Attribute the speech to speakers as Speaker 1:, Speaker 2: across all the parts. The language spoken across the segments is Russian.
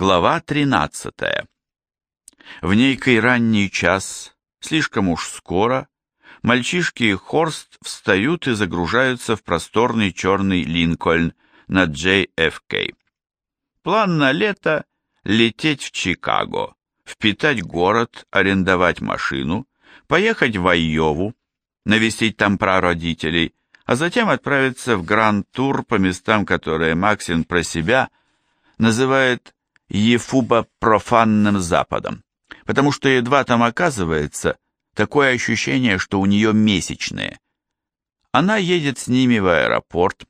Speaker 1: Глава 13. В некий ранний час, слишком уж скоро, мальчишки и Хорст встают и загружаются в просторный черный Линкольн на JFK. План на лето – лететь в Чикаго, впитать город, арендовать машину, поехать в Айову, навестить там прародителей, а затем отправиться в гранд-тур по местам, которые Максин про себя называет Ефуба профанным западом, потому что едва там оказывается, такое ощущение, что у нее месячные. Она едет с ними в аэропорт,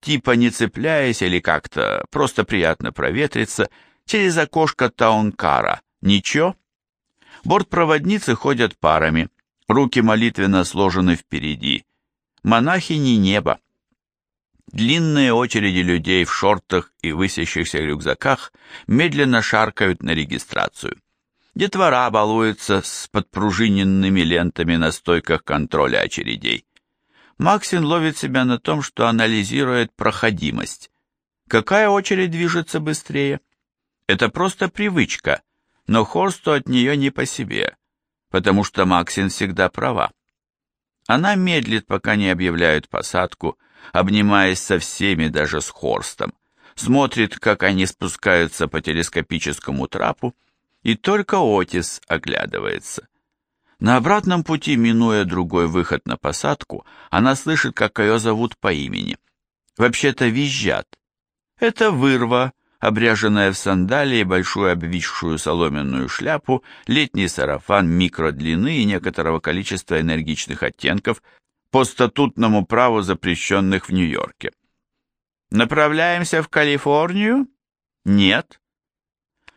Speaker 1: типа не цепляясь или как-то просто приятно проветриться, через окошко таункара. Ничего? Бортпроводницы ходят парами, руки молитвенно сложены впереди. Монахини неба. Длинные очереди людей в шортах и высящихся рюкзаках медленно шаркают на регистрацию. Детвора балуется с подпружиненными лентами на стойках контроля очередей. Максин ловит себя на том, что анализирует проходимость. Какая очередь движется быстрее? Это просто привычка, но Хорсту от нее не по себе, потому что Максин всегда права. Она медлит, пока не объявляют посадку, обнимаясь со всеми, даже с Хорстом, смотрит, как они спускаются по телескопическому трапу, и только Отис оглядывается. На обратном пути, минуя другой выход на посадку, она слышит, как ее зовут по имени. Вообще-то визжат. Это вырва, обряженная в сандалии, большую обвисшую соломенную шляпу, летний сарафан микродлины и некоторого количества энергичных оттенков, по статутному праву запрещенных в Нью-Йорке. Направляемся в Калифорнию? Нет.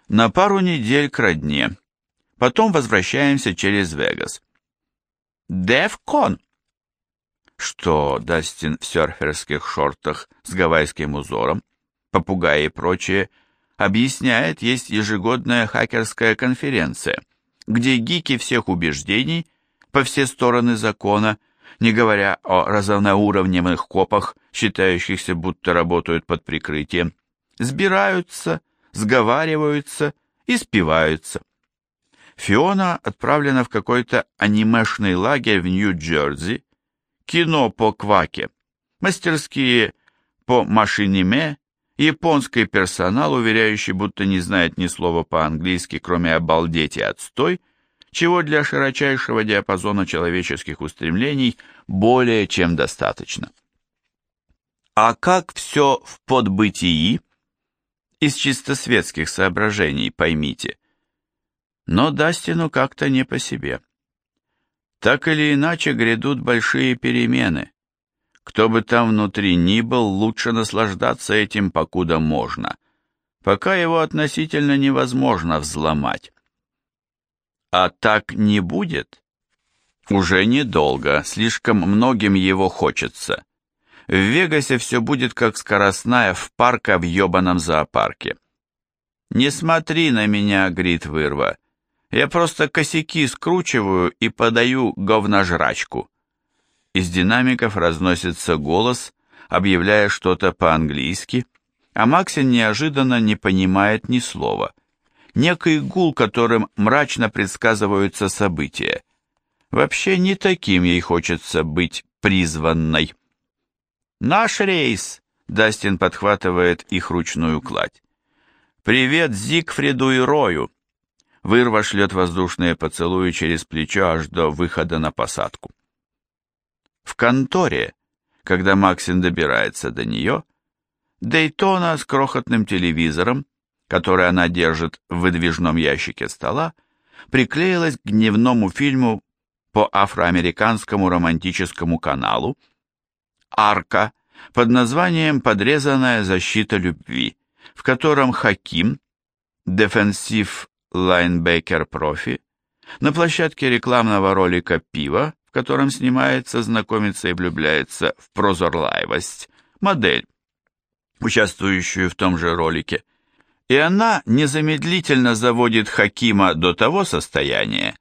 Speaker 1: На пару недель к родне. Потом возвращаемся через Вегас. Девкон. Что Дастин в серферских шортах с гавайским узором, попугаи и прочее, объясняет, есть ежегодная хакерская конференция, где гики всех убеждений по все стороны закона – не говоря о разноуровневых копах, считающихся, будто работают под прикрытием, сбираются, сговариваются и спиваются. Фиона отправлена в какой-то анимешный лагерь в Нью-Джерси, кино по кваке, мастерские по машиниме, японский персонал, уверяющий, будто не знает ни слова по-английски, кроме «обалдеть» и «отстой», чего для широчайшего диапазона человеческих устремлений более чем достаточно. А как все в подбытии? Из чисто светских соображений, поймите. Но Дастину как-то не по себе. Так или иначе грядут большие перемены. Кто бы там внутри ни был, лучше наслаждаться этим, покуда можно, пока его относительно невозможно взломать. А так не будет? Уже недолго, слишком многим его хочется. В Вегасе все будет как скоростная в парка в ебаном зоопарке. «Не смотри на меня, — грит вырва. Я просто косяки скручиваю и подаю говножрачку». Из динамиков разносится голос, объявляя что-то по-английски, а Максин неожиданно не понимает ни слова некий гул, которым мрачно предсказываются события. Вообще не таким ей хочется быть призванной. «Наш рейс!» — Дастин подхватывает их ручную кладь. «Привет Зигфриду и Рою!» Вырва шлет воздушные поцелуи через плечо аж до выхода на посадку. В конторе, когда Максин добирается до нее, Дейтона с крохотным телевизором который она держит в выдвижном ящике стола, приклеилась к дневному фильму по афроамериканскому романтическому каналу «Арка» под названием «Подрезанная защита любви», в котором Хаким, дефенсив лайнбекер профи, на площадке рекламного ролика «Пиво», в котором снимается, знакомится и влюбляется в прозорлайвость, модель, участвующую в том же ролике, и она незамедлительно заводит Хакима до того состояния,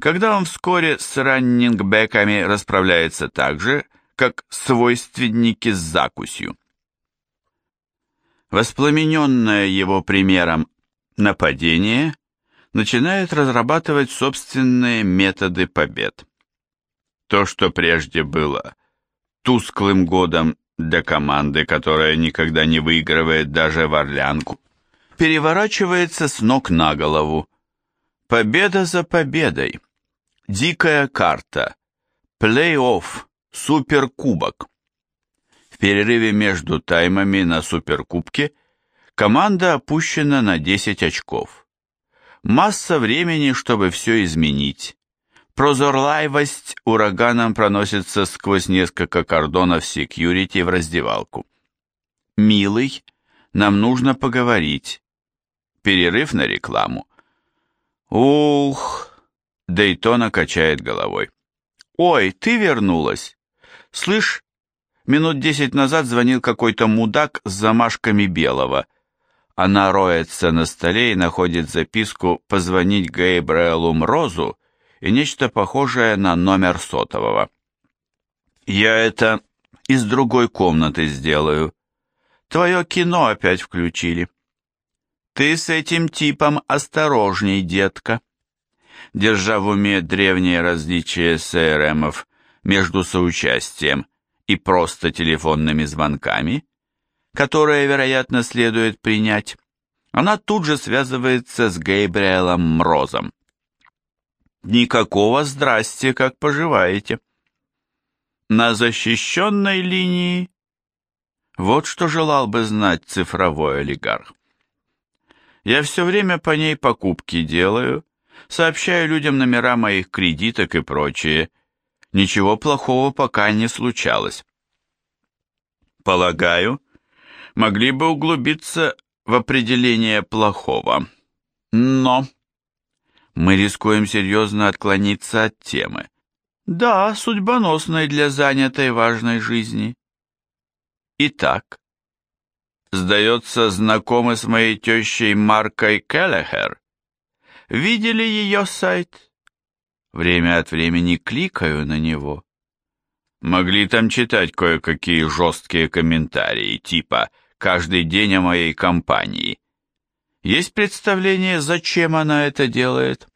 Speaker 1: когда он вскоре с раннингбеками расправляется так же, как свойственники с закусью. Воспламененная его примером Нападение начинает разрабатывать собственные методы побед. То, что прежде было тусклым годом для команды, которая никогда не выигрывает даже в Орлянку, переворачивается с ног на голову. Победа за победой. Дикая карта. Плей-офф. Суперкубок. В перерыве между таймами на Суперкубке команда опущена на 10 очков. Масса времени, чтобы все изменить. Прозорливость ураганом проносится сквозь несколько кордонов секьюрити в раздевалку. «Милый, нам нужно поговорить». Перерыв на рекламу. «Ух!» Дейтона качает головой. «Ой, ты вернулась! Слышь, минут десять назад звонил какой-то мудак с замашками белого. Она роется на столе и находит записку «Позвонить Гейбриэлу Мрозу» и нечто похожее на номер сотового. «Я это из другой комнаты сделаю. Твое кино опять включили». «Ты с этим типом осторожней, детка». Держа в уме древние различия СРМов между соучастием и просто телефонными звонками, которые, вероятно, следует принять, она тут же связывается с Гейбриэлом Мрозом. Никакого здрасте, как поживаете. На защищенной линии. Вот что желал бы знать цифровой олигарх. Я все время по ней покупки делаю, сообщаю людям номера моих кредиток и прочее. Ничего плохого пока не случалось. Полагаю, могли бы углубиться в определение плохого. Но мы рискуем серьезно отклониться от темы. Да, судьбоносной для занятой важной жизни. Итак, сдается, знакомы с моей тещей Маркой Келлехер. Видели ее сайт? Время от времени кликаю на него. Могли там читать кое-какие жесткие комментарии, типа «каждый день о моей компании». Есть представление, зачем она это делает?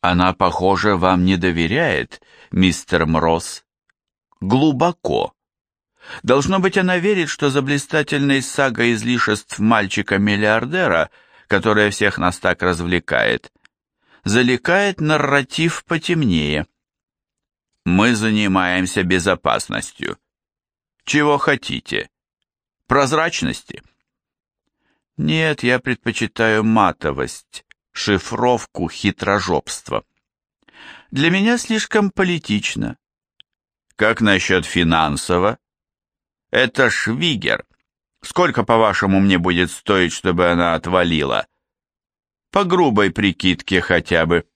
Speaker 1: Она, похоже, вам не доверяет, мистер Мроз. Глубоко. Должно быть, она верит, что за блистательной сагой излишеств мальчика-миллиардера, которая всех нас так развлекает, заликает нарратив потемнее. Мы занимаемся безопасностью. Чего хотите? Прозрачности? Нет, я предпочитаю матовость, шифровку, хитрожопство. Для меня слишком политично. Как насчет финансово? Это Швигер. Сколько, по-вашему, мне будет стоить, чтобы она отвалила? По грубой прикидке хотя бы.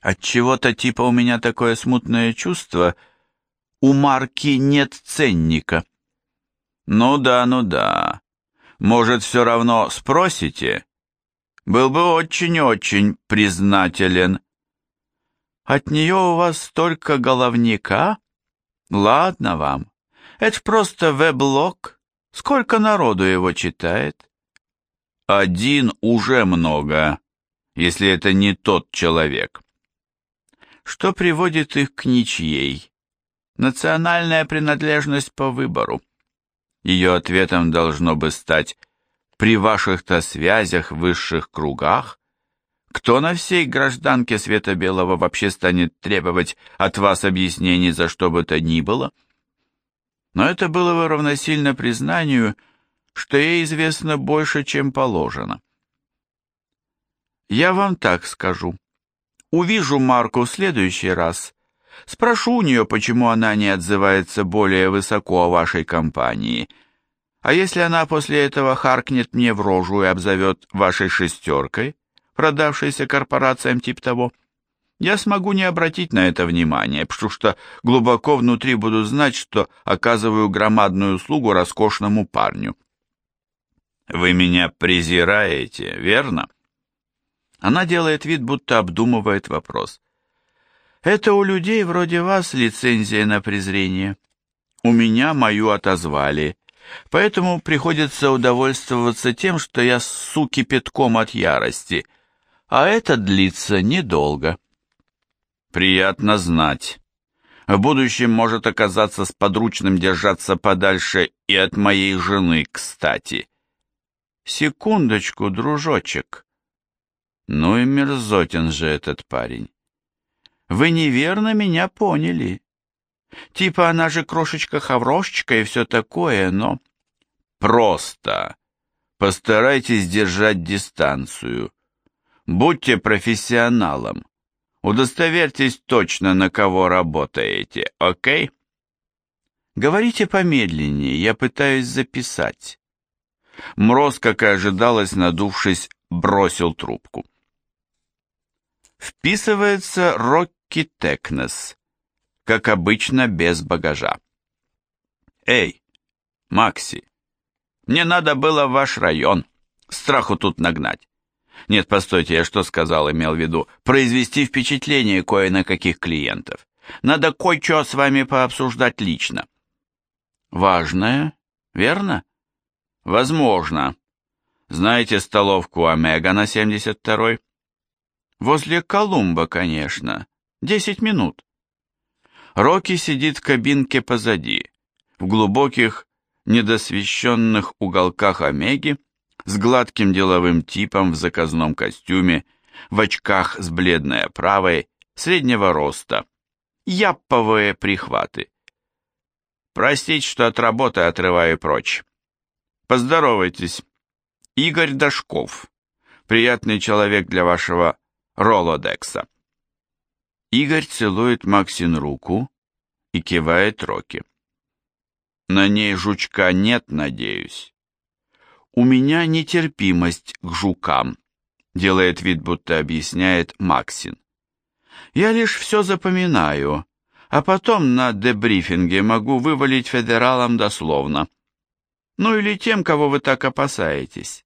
Speaker 1: От чего-то типа у меня такое смутное чувство, у марки нет ценника. Ну да, ну да. Может, все равно спросите? Был бы очень-очень признателен. От нее у вас столько головника? Ладно вам. Это просто веб-лог. Сколько народу его читает? Один уже много, если это не тот человек. Что приводит их к ничьей? Национальная принадлежность по выбору. Ее ответом должно бы стать «при ваших-то связях в высших кругах». Кто на всей гражданке Света Белого вообще станет требовать от вас объяснений за что бы то ни было? Но это было бы равносильно признанию, что ей известно больше, чем положено. Я вам так скажу. Увижу Марку в следующий раз, Спрошу у нее, почему она не отзывается более высоко о вашей компании. А если она после этого харкнет мне в рожу и обзовет вашей шестеркой, продавшейся корпорациям тип того, я смогу не обратить на это внимания, потому что глубоко внутри буду знать, что оказываю громадную услугу роскошному парню. Вы меня презираете, верно? Она делает вид, будто обдумывает вопрос. Это у людей вроде вас лицензия на презрение. У меня мою отозвали. поэтому приходится удовольствоваться тем, что я ссу кипятком от ярости, а это длится недолго. Приятно знать. В будущем может оказаться сподручным держаться подальше и от моей жены, кстати. Секундочку, дружочек. Ну и мерзотен же этот парень. Вы неверно меня поняли. Типа она же крошечка-хаврошечка и все такое, но... Просто постарайтесь держать дистанцию. Будьте профессионалом. Удостоверьтесь точно, на кого работаете, окей? Говорите помедленнее, я пытаюсь записать. Мроз, как и ожидалось, надувшись, бросил трубку. Вписывается Рокки Текнес, как обычно, без багажа. Эй, Макси, мне надо было в ваш район, страху тут нагнать. Нет, постойте, я что сказал, имел в виду? Произвести впечатление кое на каких клиентов. Надо кое-что с вами пообсуждать лично. Важное, верно? Возможно. Знаете столовку Омега на 72-й? Возле Колумба, конечно. Десять минут. Рокки сидит в кабинке позади, в глубоких, недосвещенных уголках Омеги, с гладким деловым типом в заказном костюме, в очках с бледной оправой, среднего роста. Япповые прихваты. Простите, что от работы отрываю прочь. Поздоровайтесь. Игорь Дашков. Приятный человек для вашего Ролодекса. Игорь целует Максин руку и кивает Роки. На ней жучка нет, надеюсь. «У меня нетерпимость к жукам», — делает вид, будто объясняет Максин. «Я лишь все запоминаю, а потом на дебрифинге могу вывалить федералам дословно. Ну или тем, кого вы так опасаетесь».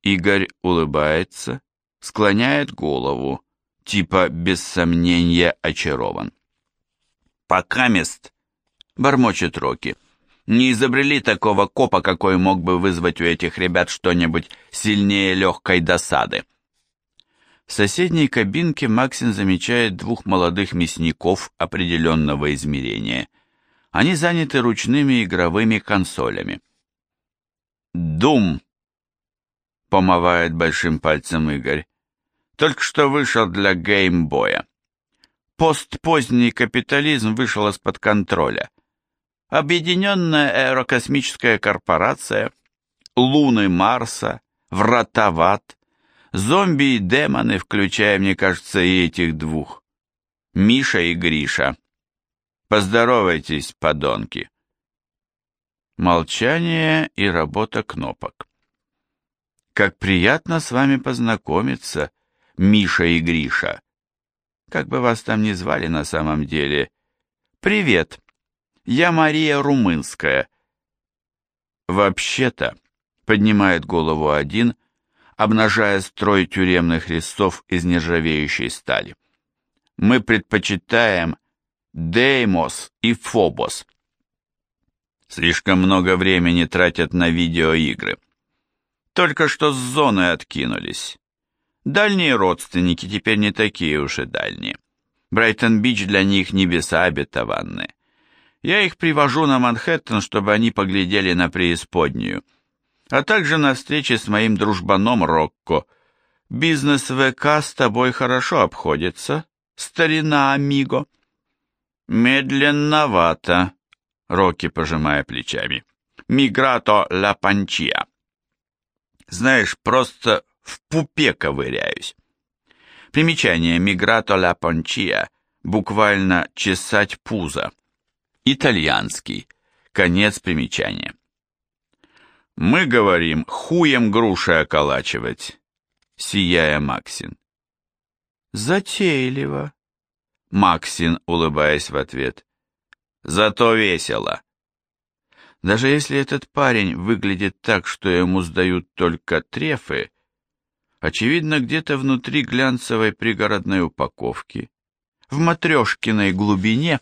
Speaker 1: Игорь улыбается, склоняет голову, типа без сомнения очарован. «Пока мест», — бормочет Рокки, — не изобрели такого копа, какой мог бы вызвать у этих ребят что-нибудь сильнее легкой досады. В соседней кабинке Максин замечает двух молодых мясников определенного измерения. Они заняты ручными игровыми консолями. «Дум!» — помывает большим пальцем Игорь. «Только что вышел для геймбоя. Постпоздний капитализм вышел из-под контроля. Объединенная аэрокосмическая корпорация, луны Марса, врата Ват, зомби и демоны, включая, мне кажется, и этих двух. Миша и Гриша. Поздоровайтесь, подонки. Молчание и работа кнопок. Как приятно с вами познакомиться, Миша и Гриша. Как бы вас там ни звали на самом деле. Привет. Я Мария Румынская. Вообще-то, поднимает голову один, обнажая строй тюремных листов из нержавеющей стали. Мы предпочитаем Деймос и Фобос. Слишком много времени тратят на видеоигры. Только что с зоны откинулись. Дальние родственники теперь не такие уж и дальние. Брайтон-Бич для них небеса обетованные. Я их привожу на Манхэттен, чтобы они поглядели на преисподнюю, а также на встрече с моим дружбаном Рокко. Бизнес ВК с тобой хорошо обходится, старина Амиго. Медленновато, Рокки пожимая плечами. Миграто ла панчия. Знаешь, просто в пупе ковыряюсь. Примечание «Миграто ла панчия» буквально «чесать пузо». Итальянский. Конец примечания. Мы говорим хуем груши околачивать, сияя Максин. Затейливо. Максин, улыбаясь в ответ. Зато весело. Даже если этот парень выглядит так, что ему сдают только трефы, очевидно, где-то внутри глянцевой пригородной упаковки, в матрешкиной глубине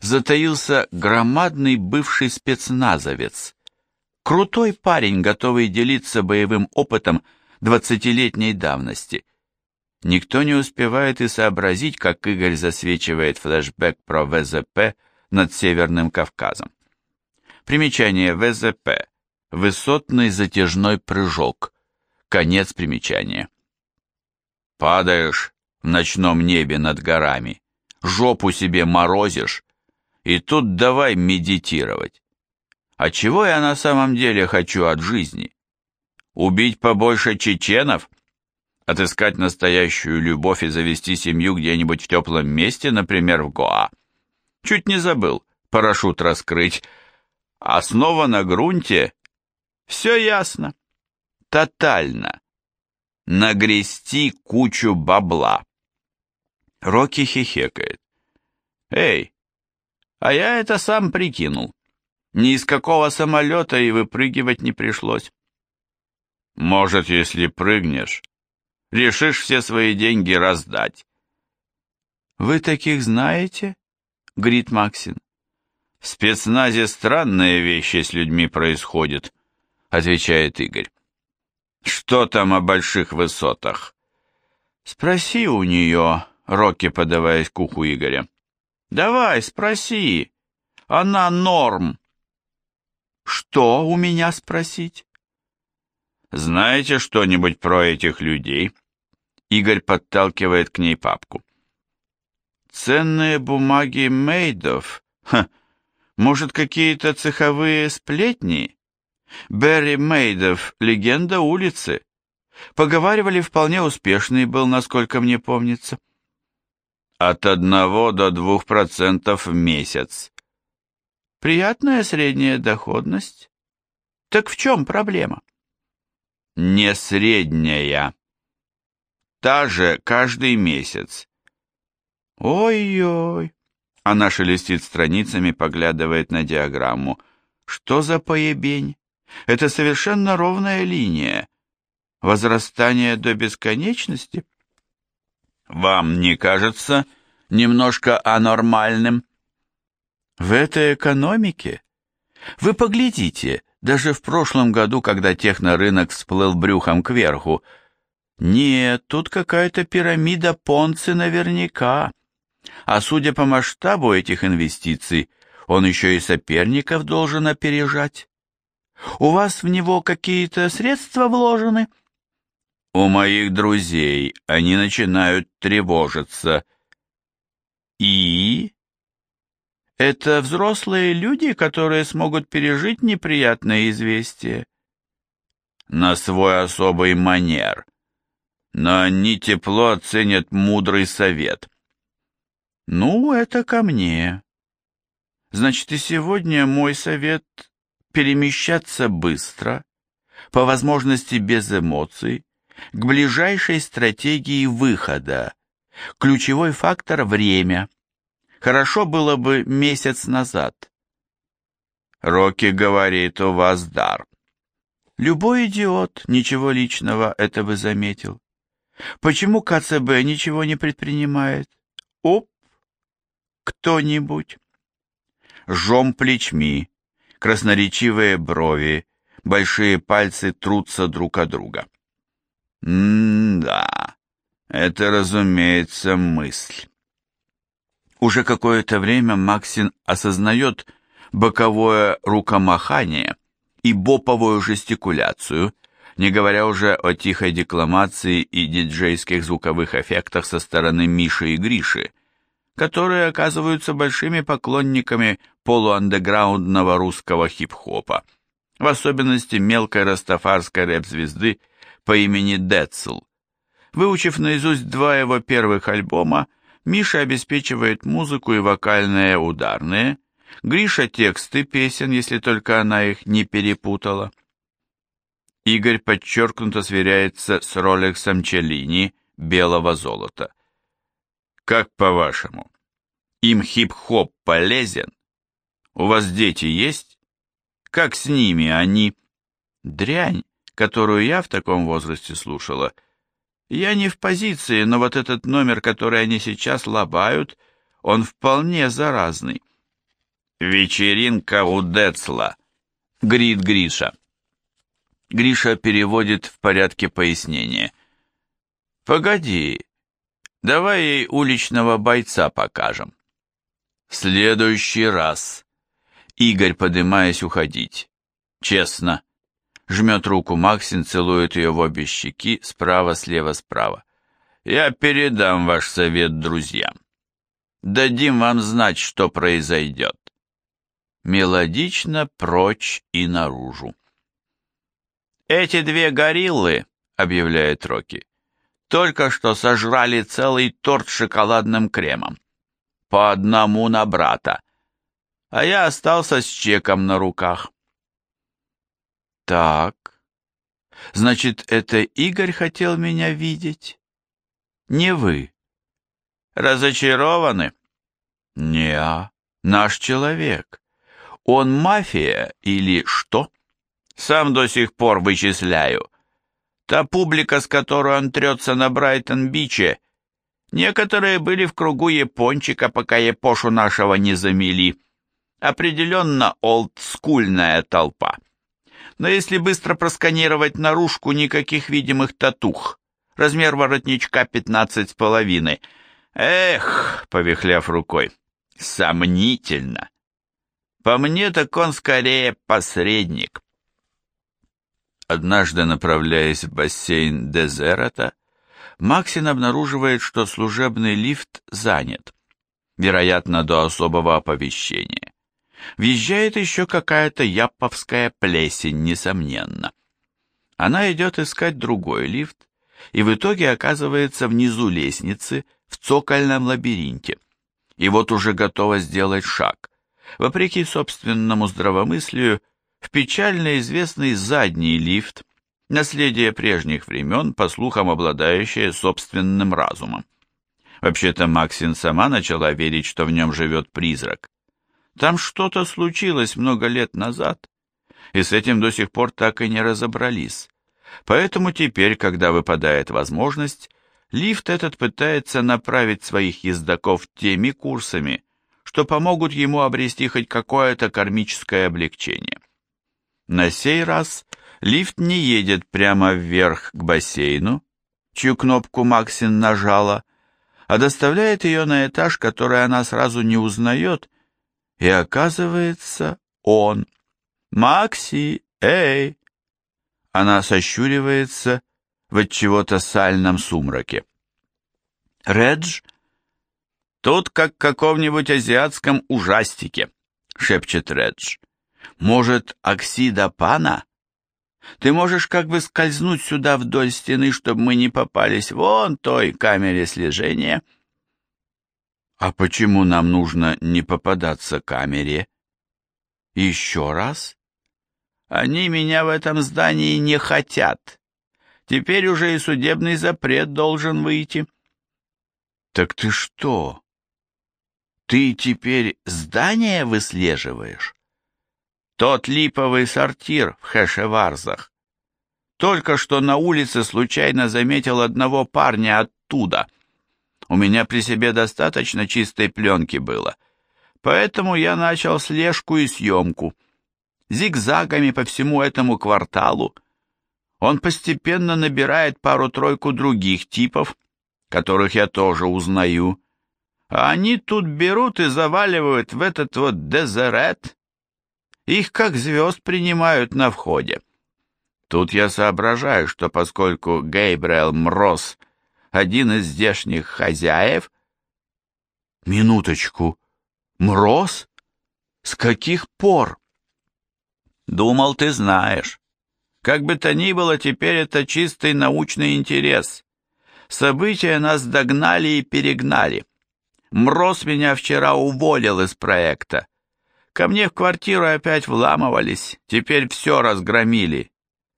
Speaker 1: затаился громадный бывший спецназовец. Крутой парень, готовый делиться боевым опытом двадцатилетней давности. Никто не успевает и сообразить, как Игорь засвечивает флешбэк про ВЗП над Северным Кавказом. Примечание ВЗП. Высотный затяжной прыжок. Конец примечания. Падаешь в ночном небе над горами, жопу себе морозишь, и тут давай медитировать. А чего я на самом деле хочу от жизни? Убить побольше чеченов? Отыскать настоящую любовь и завести семью где-нибудь в теплом месте, например, в Гоа? Чуть не забыл парашют раскрыть. А снова на грунте все ясно. Тотально. Нагрести кучу бабла. Рокки хихекает. Эй, а я это сам прикинул. Ни из какого самолета и выпрыгивать не пришлось. Может, если прыгнешь, решишь все свои деньги раздать. Вы таких знаете? Грит Максин. В спецназе странные вещи с людьми происходят, отвечает Игорь. Что там о больших высотах? Спроси у нее, Рокки, подаваясь к уху Игоря. Давай, спроси. Она норм. Что у меня спросить? Знаете что-нибудь про этих людей? Игорь подталкивает к ней папку. Ценные бумаги Мейдов? Ха, может, какие-то цеховые сплетни? Берри Мейдов, легенда улицы. Поговаривали, вполне успешный был, насколько мне помнится. От одного до двух процентов в месяц. Приятная средняя доходность. Так в чем проблема? Не средняя. Та же каждый месяц. Ой-ой. Она шелестит страницами, поглядывает на диаграмму. Что за поебень? Это совершенно ровная линия. Возрастание до бесконечности? Вам не кажется немножко анормальным? В этой экономике? Вы поглядите, даже в прошлом году, когда технорынок всплыл брюхом кверху. Нет, тут какая-то пирамида Понци наверняка. А судя по масштабу этих инвестиций, он еще и соперников должен опережать. У вас в него какие-то средства вложены? У моих друзей они начинают тревожиться. И? Это взрослые люди, которые смогут пережить неприятное известие. На свой особый манер. Но они тепло оценят мудрый совет. Ну, это ко мне. Значит, и сегодня мой совет перемещаться быстро, по возможности без эмоций, к ближайшей стратегии выхода. Ключевой фактор – время. Хорошо было бы месяц назад. Рокки говорит, у вас дар. Любой идиот, ничего личного, это бы заметил. Почему КЦБ ничего не предпринимает? Оп, кто-нибудь. Жом плечми, красноречивые брови, большие пальцы трутся друг о друга. М-да, это, разумеется, мысль. Уже какое-то время Максин осознает боковое рукомахание и боповую жестикуляцию, не говоря уже о тихой декламации и диджейских звуковых эффектах со стороны Миши и Гриши, которые оказываются большими поклонниками полуандеграундного русского хип-хопа, в особенности мелкой растафарской рэп-звезды по имени Децл. Выучив наизусть два его первых альбома, Миша обеспечивает музыку и вокальные ударные, Гриша тексты песен, если только она их не перепутала. Игорь подчеркнуто сверяется с Ролексом Челлини белого золота. Как по-вашему, им хип-хоп полезен? У вас дети есть? Как с ними они? Дрянь, которую я в таком возрасте слушала. Я не в позиции, но вот этот номер, который они сейчас лобают, он вполне заразный. «Вечеринка у Децла», — грит Гриша. Гриша переводит в порядке пояснения. «Погоди, давай ей уличного бойца покажем». следующий раз». Игорь, подымаясь уходить. «Честно». Жмет руку Максин, целует ее в обе щеки, справа, слева, справа. «Я передам ваш совет друзьям. Дадим вам знать, что произойдет». Мелодично прочь и наружу. «Эти две гориллы», — объявляет Рокки, — «только что сожрали целый торт с шоколадным кремом. По одному на брата. А я остался с чеком на руках». «Так, значит, это Игорь хотел меня видеть? Не вы?» «Разочарованы?» «Не, наш человек. Он мафия или что?» Сам до сих пор вычисляю. Та публика, с которой он трется на Брайтон-Биче, некоторые были в кругу япончика, пока япошу нашего не замели. Определенно олдскульная толпа. Но если быстро просканировать наружку, никаких видимых татух. Размер воротничка пятнадцать с половиной. Эх, повихляв рукой, сомнительно. По мне так он скорее посредник. Однажды, направляясь в бассейн Дезерата, Максин обнаруживает, что служебный лифт занят, вероятно, до особого оповещения. Въезжает еще какая-то япповская плесень, несомненно. Она идет искать другой лифт, и в итоге оказывается внизу лестницы в цокольном лабиринте. И вот уже готова сделать шаг. Вопреки собственному здравомыслию, в печально известный задний лифт, наследие прежних времен, по слухам обладающее собственным разумом. Вообще-то Максин сама начала верить, что в нем живет призрак. Там что-то случилось много лет назад, и с этим до сих пор так и не разобрались. Поэтому теперь, когда выпадает возможность, лифт этот пытается направить своих ездаков теми курсами, что помогут ему обрести хоть какое-то кармическое облегчение. На сей раз лифт не едет прямо вверх к бассейну, чью кнопку Максин нажала, а доставляет ее на этаж, который она сразу не узнает, и оказывается он. «Макси, эй!» Она сощуривается в чего-то сальном сумраке. «Редж?» «Тут как в каком-нибудь азиатском ужастике», — шепчет Редж. Может, оксида пана? Ты можешь как бы скользнуть сюда вдоль стены, чтобы мы не попались вон той камере слежения. А почему нам нужно не попадаться камере? Еще раз? Они меня в этом здании не хотят. Теперь уже и судебный запрет должен выйти. Так ты что? Ты теперь здание выслеживаешь? Тот липовый сортир в Хэшеварзах. Только что на улице случайно заметил одного парня оттуда. У меня при себе достаточно чистой пленки было, поэтому я начал слежку и съемку. Зигзагами по всему этому кварталу. Он постепенно набирает пару-тройку других типов, которых я тоже узнаю. А они тут берут и заваливают в этот вот дезерет, их как звезд принимают на входе. Тут я соображаю, что поскольку Гейбриэл Мроз один из здешних хозяев... Минуточку. Мроз? С каких пор? Думал, ты знаешь. Как бы то ни было, теперь это чистый научный интерес. События нас догнали и перегнали. Мроз меня вчера уволил из проекта. Ко мне в квартиру опять вламывались, теперь все разгромили.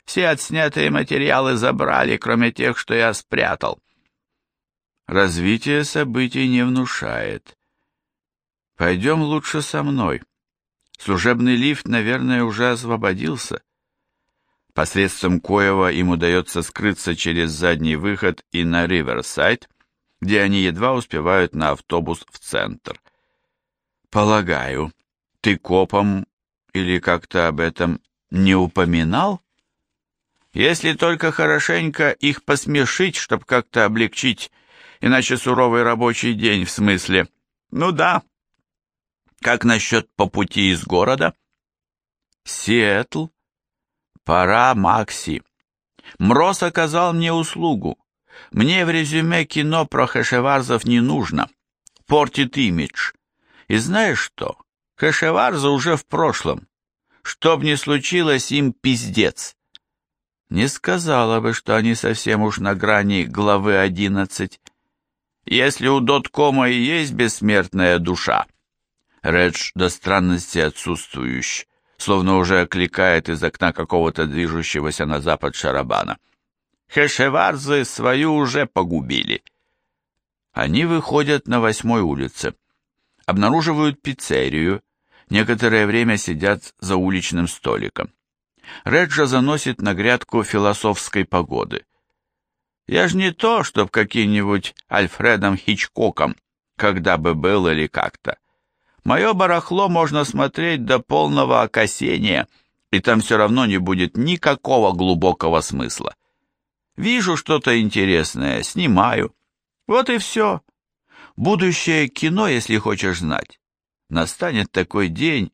Speaker 1: Все отснятые материалы забрали, кроме тех, что я спрятал. Развитие событий не внушает. Пойдем лучше со мной. Служебный лифт, наверное, уже освободился. Посредством коего им удается скрыться через задний выход и на Риверсайд, где они едва успевают на автобус в центр. Полагаю, Ты копом или как-то об этом не упоминал? Если только хорошенько их посмешить, чтобы как-то облегчить, иначе суровый рабочий день в смысле. Ну да. Как насчет по пути из города? Сиэтл. Пора, Макси. Мроз оказал мне услугу. Мне в резюме кино про хэшеварзов не нужно. Портит имидж. И знаешь что? Хэшеварза уже в прошлом. Что б ни случилось, им пиздец. Не сказала бы, что они совсем уж на грани главы одиннадцать. Если у доткома и есть бессмертная душа, Редж до странности отсутствующий, словно уже окликает из окна какого-то движущегося на запад шарабана. Хешеварзы свою уже погубили. Они выходят на восьмой улице, обнаруживают пиццерию, некоторое время сидят за уличным столиком. Реджа заносит на грядку философской погоды. Я ж не то, чтоб каким-нибудь Альфредом Хичкоком, когда бы был или как-то. Мое барахло можно смотреть до полного окосения, и там все равно не будет никакого глубокого смысла. Вижу что-то интересное, снимаю. Вот и все. Будущее кино, если хочешь знать. Настанет такой день,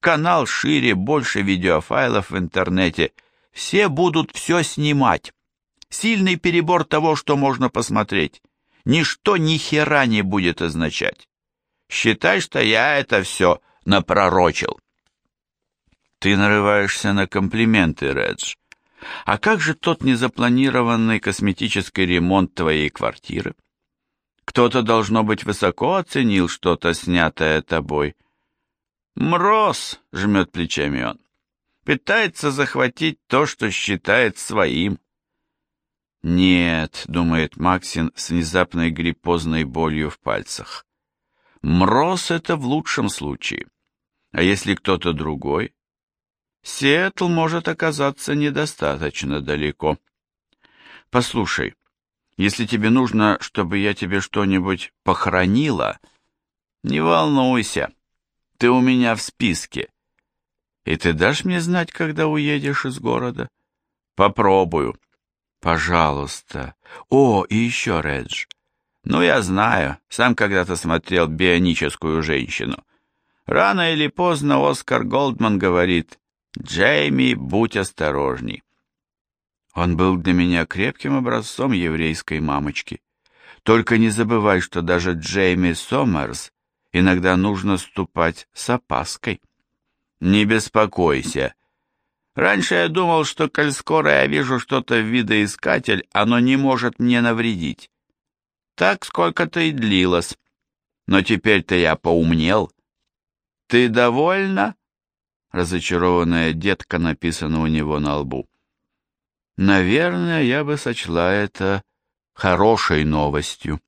Speaker 1: канал шире, больше видеофайлов в интернете. Все будут все снимать. Сильный перебор того, что можно посмотреть. Ничто ни хера не будет означать. Считай, что я это все напророчил. Ты нарываешься на комплименты, Редж. А как же тот незапланированный косметический ремонт твоей квартиры? Кто-то, должно быть, высоко оценил что-то, снятое тобой. Мроз, жмет плечами он, пытается захватить то, что считает своим. Нет, думает Максин с внезапной гриппозной болью в пальцах. Мроз это в лучшем случае. А если кто-то другой? Сиэтл может оказаться недостаточно далеко. Послушай, если тебе нужно, чтобы я тебе что-нибудь похоронила, не волнуйся. Ты у меня в списке. И ты дашь мне знать, когда уедешь из города? Попробую. Пожалуйста. О, и еще, Редж. Ну, я знаю, сам когда-то смотрел бионическую женщину. Рано или поздно Оскар Голдман говорит, «Джейми, будь осторожней». Он был для меня крепким образцом еврейской мамочки. Только не забывай, что даже Джейми Сомерс иногда нужно ступать с опаской. Не беспокойся. Раньше я думал, что, коль скоро я вижу что-то в видоискатель, оно не может мне навредить. Так сколько-то и длилось. Но теперь-то я поумнел. Ты довольна? Разочарованная детка написана у него на лбу. Наверное, я бы сочла это хорошей новостью.